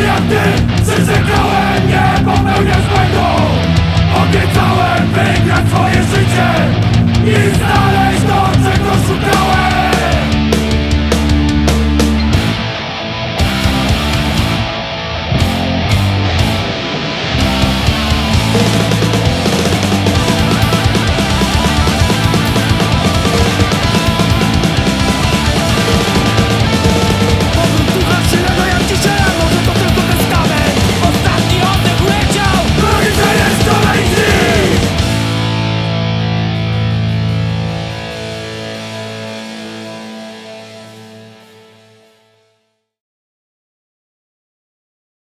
Gdy przyrzekałem nie popełniać błędu Obiecałem wygrać swoje życie I znaleźć